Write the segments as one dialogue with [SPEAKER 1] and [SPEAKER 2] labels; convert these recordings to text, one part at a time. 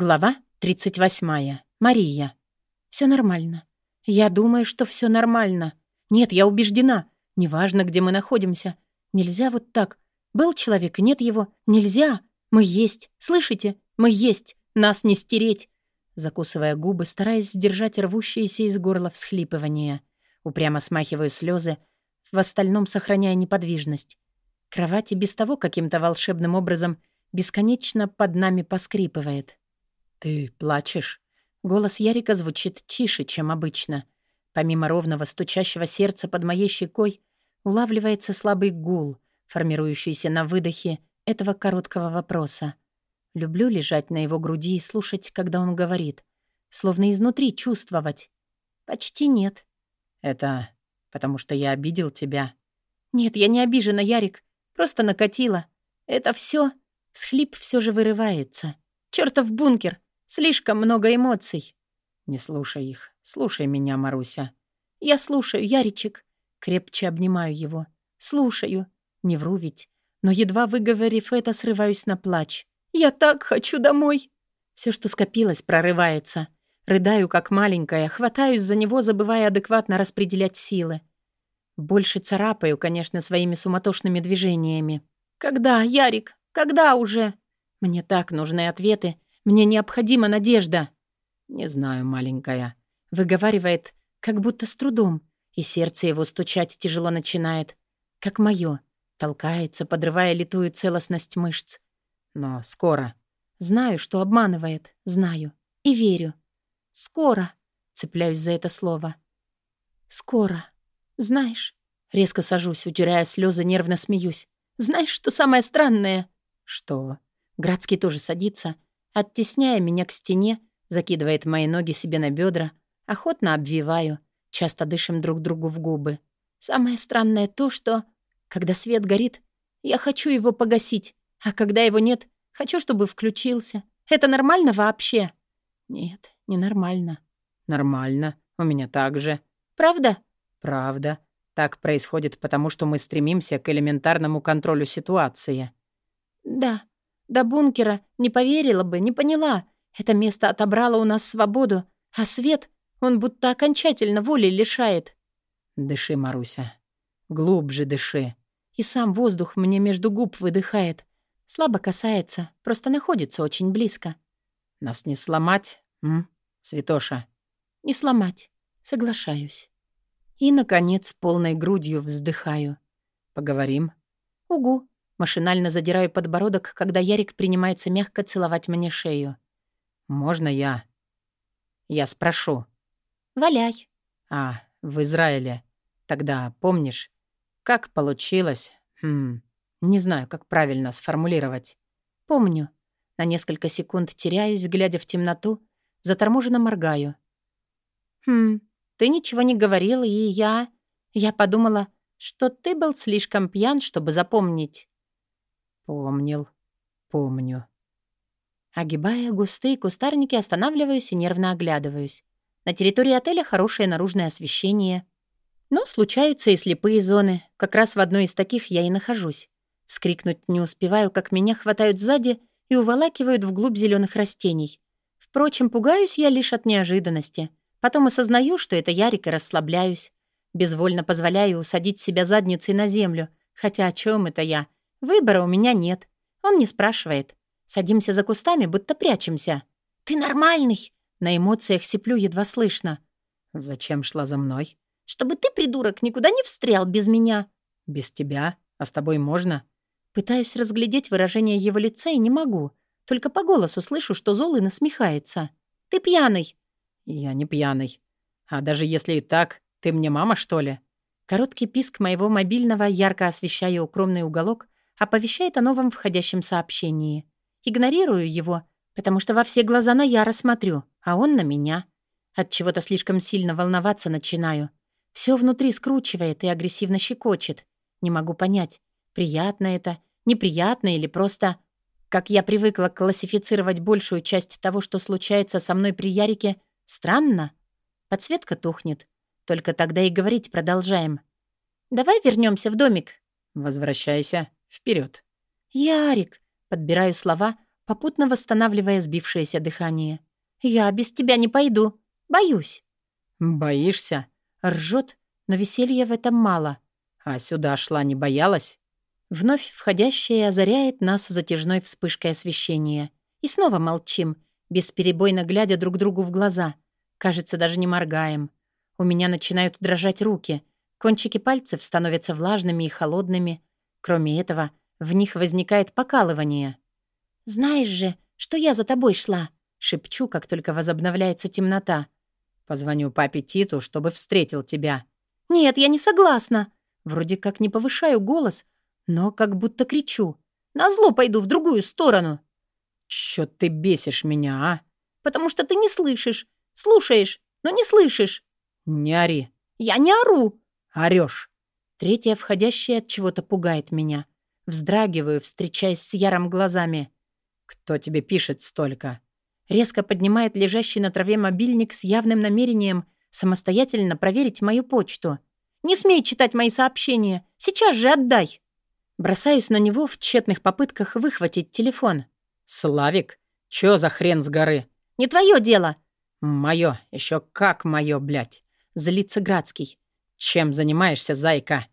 [SPEAKER 1] Глава 38. Мария. Все нормально. Я думаю, что все нормально. Нет, я убеждена. Неважно, где мы находимся. Нельзя вот так. Был человек, нет его. Нельзя. Мы есть. Слышите? Мы есть. Нас не стереть. Закусывая губы, стараюсь сдержать рвущиеся из горла всхлипывания. Упрямо смахиваю слезы, в остальном сохраняя неподвижность. Кровать и без того каким-то волшебным образом бесконечно под нами поскрипывает. «Ты плачешь?» Голос Ярика звучит тише, чем обычно. Помимо ровного стучащего сердца под моей щекой улавливается слабый гул, формирующийся на выдохе этого короткого вопроса. Люблю лежать на его груди и слушать, когда он говорит. Словно изнутри чувствовать. Почти нет. «Это потому что я обидел тебя?» «Нет, я не обижена, Ярик. Просто накатила. Это все. Всхлип все же вырывается. Чертов бункер! Слишком много эмоций. Не слушай их. Слушай меня, Маруся. Я слушаю, Яричек. Крепче обнимаю его. Слушаю. Не вру ведь. Но едва выговорив это, срываюсь на плач. Я так хочу домой. Все, что скопилось, прорывается. Рыдаю, как маленькая, хватаюсь за него, забывая адекватно распределять силы. Больше царапаю, конечно, своими суматошными движениями. «Когда, Ярик? Когда уже?» Мне так нужны ответы, мне необходима надежда». «Не знаю, маленькая», — выговаривает, как будто с трудом, и сердце его стучать тяжело начинает, как моё, толкается, подрывая литую целостность мышц. «Но скоро». Знаю, что обманывает, знаю. И верю. «Скоро», — цепляюсь за это слово. «Скоро. Знаешь...» Резко сажусь, утирая слезы, нервно смеюсь. «Знаешь, что самое странное?» «Что?» Градский тоже садится, — Оттесняя меня к стене, закидывает мои ноги себе на бедра, охотно обвиваю, часто дышим друг другу в губы. Самое странное то, что, когда свет горит, я хочу его погасить, а когда его нет, хочу, чтобы включился. Это нормально вообще? Нет, ненормально. Нормально. У меня так же. Правда? Правда. Так происходит потому, что мы стремимся к элементарному контролю ситуации. Да, до бункера не поверила бы, не поняла. Это место отобрало у нас свободу, а свет, он будто окончательно воли лишает. Дыши, Маруся. Глубже дыши. И сам воздух мне между губ выдыхает. Слабо касается, просто находится очень близко. Нас не сломать, м? Святоша? Не сломать. Соглашаюсь. И, наконец, полной грудью вздыхаю. Поговорим? Угу. Машинально задираю подбородок, когда Ярик принимается мягко целовать мне шею. «Можно я?» «Я спрошу». «Валяй». «А, в Израиле. Тогда помнишь, как получилось? Хм, не знаю, как правильно сформулировать». «Помню». На несколько секунд теряюсь, глядя в темноту, заторможенно моргаю. «Хм, ты ничего не говорил, и я... Я подумала, что ты был слишком пьян, чтобы запомнить». Помнил. Помню. Огибая густые кустарники, останавливаюсь и нервно оглядываюсь. На территории отеля хорошее наружное освещение. Но случаются и слепые зоны. Как раз в одной из таких я и нахожусь. Вскрикнуть не успеваю, как меня хватают сзади и уволакивают вглубь зеленых растений. Впрочем, пугаюсь я лишь от неожиданности. Потом осознаю, что это Ярик, и расслабляюсь. Безвольно позволяю усадить себя задницей на землю. Хотя о чем это я? Выбора у меня нет. Он не спрашивает. Садимся за кустами, будто прячемся. «Ты нормальный!» На эмоциях сиплю едва слышно. «Зачем шла за мной?» «Чтобы ты, придурок, никуда не встрял без меня». «Без тебя? А с тобой можно?» Пытаюсь разглядеть выражение его лица и не могу. Только по голосу слышу, что золы насмехается. «Ты пьяный!» «Я не пьяный. А даже если и так, ты мне мама, что ли?» Короткий писк моего мобильного, ярко освещая укромный уголок, оповещает о новом входящем сообщении. Игнорирую его, потому что во все глаза на Яра смотрю, а он на меня. От чего-то слишком сильно волноваться начинаю. Все внутри скручивает и агрессивно щекочет. Не могу понять, приятно это, неприятно или просто... Как я привыкла классифицировать большую часть того, что случается со мной при Ярике, странно. Подсветка тухнет. Только тогда и говорить продолжаем. «Давай вернемся в домик». «Возвращайся», Вперед. «Ярик!» — подбираю слова, попутно восстанавливая сбившееся дыхание. «Я без тебя не пойду. Боюсь».
[SPEAKER 2] «Боишься?»
[SPEAKER 1] Ржет, но веселья в этом мало.
[SPEAKER 2] «А сюда шла не боялась?»
[SPEAKER 1] Вновь входящее озаряет нас затяжной вспышкой освещения. И снова молчим, бесперебойно глядя друг другу в глаза. Кажется, даже не моргаем. У меня начинают дрожать руки. Кончики пальцев становятся влажными и холодными. Кроме этого, в них возникает покалывание. «Знаешь же, что я за тобой шла?» Шепчу, как только возобновляется темнота.
[SPEAKER 2] «Позвоню папе Титу, чтобы встретил тебя».
[SPEAKER 1] «Нет, я не согласна». Вроде как не повышаю голос, но как будто кричу. «Назло пойду в другую сторону».
[SPEAKER 2] «Чё ты бесишь меня, а?»
[SPEAKER 1] «Потому что ты не слышишь. Слушаешь, но не слышишь».
[SPEAKER 2] «Не ори».
[SPEAKER 1] «Я не ору».
[SPEAKER 2] «Орёшь».
[SPEAKER 1] Третья входящая от чего-то пугает меня. Вздрагиваю, встречаясь с яром глазами.
[SPEAKER 2] «Кто тебе пишет столько?»
[SPEAKER 1] Резко поднимает лежащий на траве мобильник с явным намерением самостоятельно проверить мою почту. «Не смей читать мои сообщения! Сейчас же отдай!» Бросаюсь на него в тщетных попытках выхватить телефон.
[SPEAKER 2] «Славик, чё за хрен с горы?»
[SPEAKER 1] «Не твое дело!»
[SPEAKER 2] «Моё, ещё как моё, блядь!»
[SPEAKER 1] Злится Градский.
[SPEAKER 2] «Чем занимаешься, зайка?»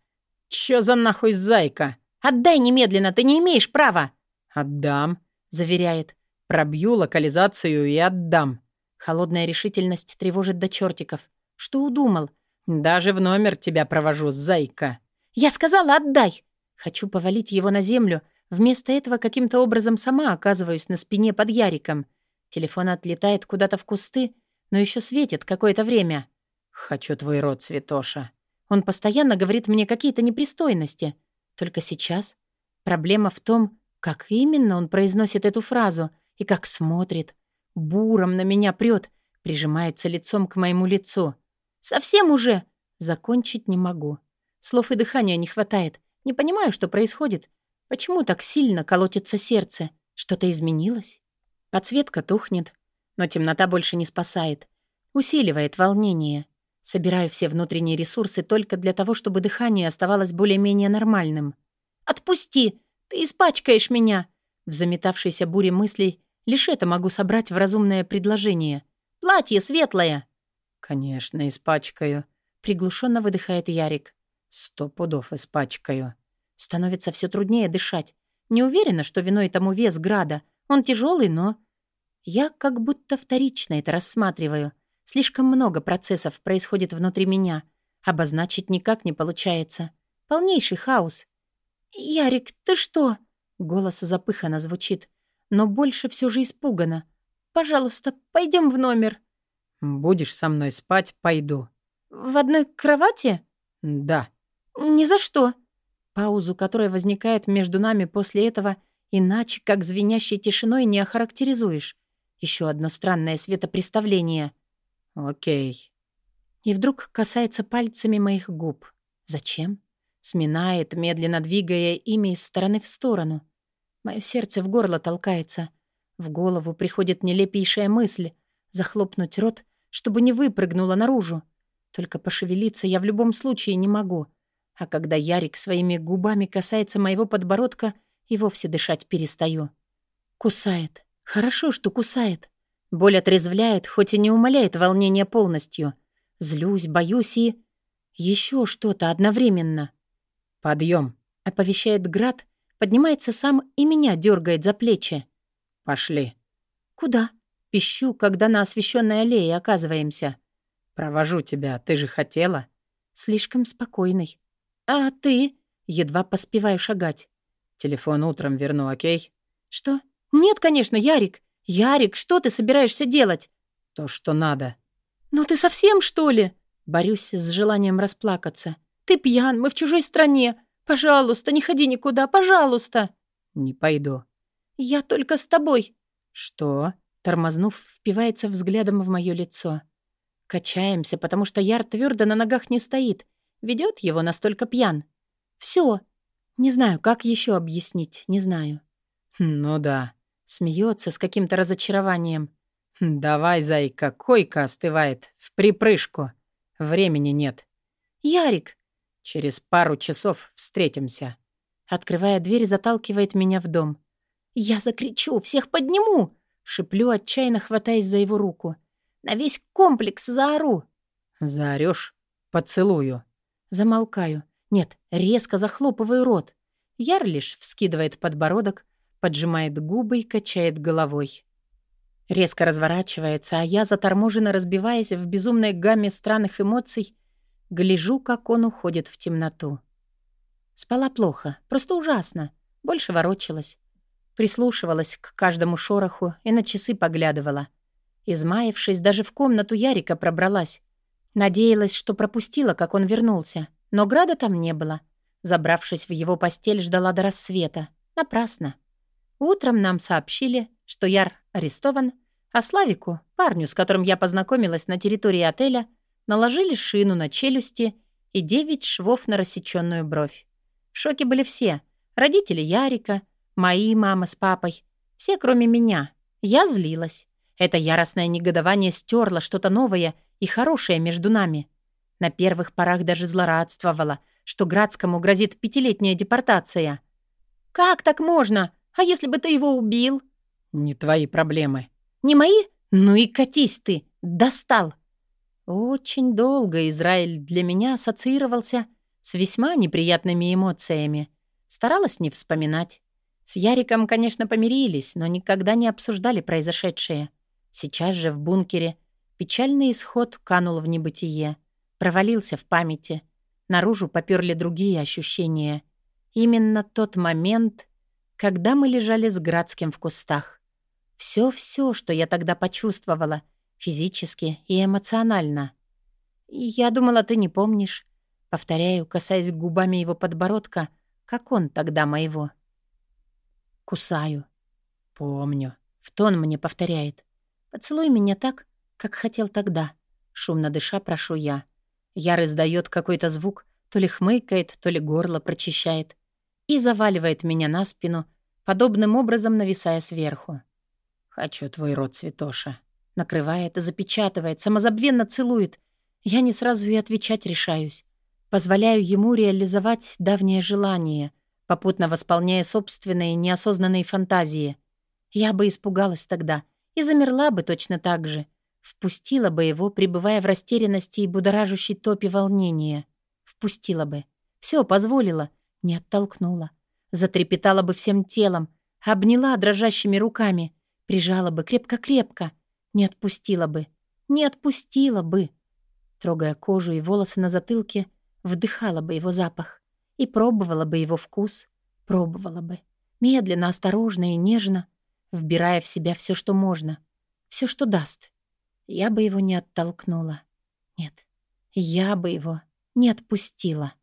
[SPEAKER 2] «Чё за нахуй зайка?»
[SPEAKER 1] «Отдай немедленно, ты не имеешь права!»
[SPEAKER 2] «Отдам», —
[SPEAKER 1] заверяет.
[SPEAKER 2] «Пробью локализацию и отдам».
[SPEAKER 1] Холодная решительность тревожит до чертиков. Что удумал?
[SPEAKER 2] «Даже в номер тебя провожу, зайка».
[SPEAKER 1] «Я сказала, отдай!» Хочу повалить его на землю. Вместо этого каким-то образом сама оказываюсь на спине под Яриком. Телефон отлетает куда-то в кусты, но еще светит какое-то время.
[SPEAKER 2] «Хочу твой рот, Святоша».
[SPEAKER 1] Он постоянно говорит мне какие-то непристойности. Только сейчас проблема в том, как именно он произносит эту фразу и как смотрит. Буром на меня прет, прижимается лицом к моему лицу. «Совсем уже?» Закончить не могу. Слов и дыхания не хватает. Не понимаю, что происходит. Почему так сильно колотится сердце? Что-то изменилось? Подсветка тухнет, но темнота больше не спасает. Усиливает волнение. Собираю все внутренние ресурсы только для того, чтобы дыхание оставалось более-менее нормальным. «Отпусти! Ты испачкаешь меня!» В заметавшейся буре мыслей лишь это могу собрать в разумное предложение. «Платье светлое!»
[SPEAKER 2] «Конечно, испачкаю», — приглушенно выдыхает Ярик. Сто пудов испачкаю.
[SPEAKER 1] Становится все труднее дышать. Не уверена, что виной тому вес града. Он тяжелый, но... Я как будто вторично это рассматриваю. Слишком много процессов происходит внутри меня. Обозначить никак не получается. Полнейший хаос. «Ярик, ты что?» Голос запыханно звучит, но больше все же испугано. «Пожалуйста, пойдем в номер».
[SPEAKER 2] «Будешь со мной спать, пойду».
[SPEAKER 1] «В одной кровати?»
[SPEAKER 2] «Да».
[SPEAKER 1] «Ни за что». Паузу, которая возникает между нами после этого, иначе, как звенящей тишиной, не охарактеризуешь. Еще одно странное светопреставление.
[SPEAKER 2] «Окей».
[SPEAKER 1] И вдруг касается пальцами моих губ. Зачем? Сминает, медленно двигая ими из стороны в сторону. Мое сердце в горло толкается. В голову приходит нелепейшая мысль — захлопнуть рот, чтобы не выпрыгнула наружу. Только пошевелиться я в любом случае не могу. А когда Ярик своими губами касается моего подбородка, и вовсе дышать перестаю. Кусает. Хорошо, что кусает. Боль отрезвляет, хоть и не умаляет волнение полностью. Злюсь, боюсь и... Еще что-то одновременно.
[SPEAKER 2] «Подъем!»
[SPEAKER 1] — оповещает Град, поднимается сам и меня дергает за плечи.
[SPEAKER 2] «Пошли».
[SPEAKER 1] «Куда?» — пищу, когда на освещенной аллее оказываемся.
[SPEAKER 2] «Провожу тебя, ты же хотела».
[SPEAKER 1] Слишком спокойный. «А ты?» Едва поспеваю шагать.
[SPEAKER 2] «Телефон утром верну, окей?»
[SPEAKER 1] «Что?» «Нет, конечно, Ярик. Ярик, что ты собираешься делать?»
[SPEAKER 2] «То, что надо».
[SPEAKER 1] «Ну ты совсем, что ли?» Борюсь с желанием расплакаться. «Ты пьян, мы в чужой стране. Пожалуйста, не ходи никуда, пожалуйста».
[SPEAKER 2] «Не пойду».
[SPEAKER 1] «Я только с тобой».
[SPEAKER 2] «Что?»
[SPEAKER 1] Тормознув, впивается взглядом в мое лицо. Качаемся, потому что Яр твердо на ногах не стоит. Ведет его настолько пьян. Все. Не знаю, как еще объяснить, не знаю.
[SPEAKER 2] «Ну да».
[SPEAKER 1] Смеется с каким-то разочарованием.
[SPEAKER 2] «Давай, зайка, койка остывает. В припрыжку. Времени нет».
[SPEAKER 1] «Ярик!»
[SPEAKER 2] «Через пару часов встретимся».
[SPEAKER 1] Открывая дверь, заталкивает меня в дом. Я закричу, всех подниму!» Шиплю, отчаянно хватаясь за его руку. «На весь комплекс заору!»
[SPEAKER 2] «Заорёшь? Поцелую!»
[SPEAKER 1] Замолкаю. Нет, резко захлопываю рот. Яр лишь вскидывает подбородок, поджимает губы и качает головой. Резко разворачивается, а я, заторможенно разбиваясь в безумной гамме странных эмоций, гляжу, как он уходит в темноту. Спала плохо, просто ужасно. Больше ворочалась. Прислушивалась к каждому шороху и на часы поглядывала. Измаявшись, даже в комнату Ярика пробралась. Надеялась, что пропустила, как он вернулся. Но Града там не было. Забравшись в его постель, ждала до рассвета. Напрасно. Утром нам сообщили, что Яр арестован, а Славику, парню, с которым я познакомилась на территории отеля, наложили шину на челюсти и девять швов на рассеченную бровь. В шоке были все. Родители Ярика, мои мама с папой. Все, кроме меня. Я злилась. Это яростное негодование стерло что-то новое и хорошее между нами. На первых порах даже злорадствовала, что Градскому грозит пятилетняя депортация. «Как так можно? А если бы ты его убил?»
[SPEAKER 2] «Не твои проблемы».
[SPEAKER 1] «Не мои? Ну и катись ты! Достал!» Очень долго Израиль для меня ассоциировался с весьма неприятными эмоциями. Старалась не вспоминать. С Яриком, конечно, помирились, но никогда не обсуждали произошедшее. Сейчас же в бункере печальный исход канул в небытие провалился в памяти. Наружу поперли другие ощущения. Именно тот момент, когда мы лежали с Градским в кустах. Все-все, что я тогда почувствовала, физически и эмоционально. «Я думала, ты не помнишь», — повторяю, касаясь губами его подбородка, как он тогда моего. Кусаю. «Помню», — в тон мне повторяет. «Поцелуй меня так, как хотел тогда», — шумно дыша прошу я. Яр издает какой-то звук, то ли хмыкает, то ли горло прочищает, и заваливает меня на спину, подобным образом нависая сверху. «Хочу твой рот, святоша». Накрывает, запечатывает, самозабвенно целует. Я не сразу и отвечать решаюсь. Позволяю ему реализовать давнее желание, попутно восполняя собственные неосознанные фантазии. Я бы испугалась тогда и замерла бы точно так же — Впустила бы его, пребывая в растерянности и будоражащей топе волнения. Впустила бы. Все позволила, не оттолкнула. Затрепетала бы всем телом, обняла дрожащими руками, прижала бы крепко-крепко. Не отпустила бы. Не отпустила бы. Трогая кожу и волосы на затылке, вдыхала бы его запах. И пробовала бы его вкус. Пробовала бы. Медленно, осторожно и нежно, вбирая в себя все, что можно. все, что даст я бы его не оттолкнула. Нет, я бы его не отпустила.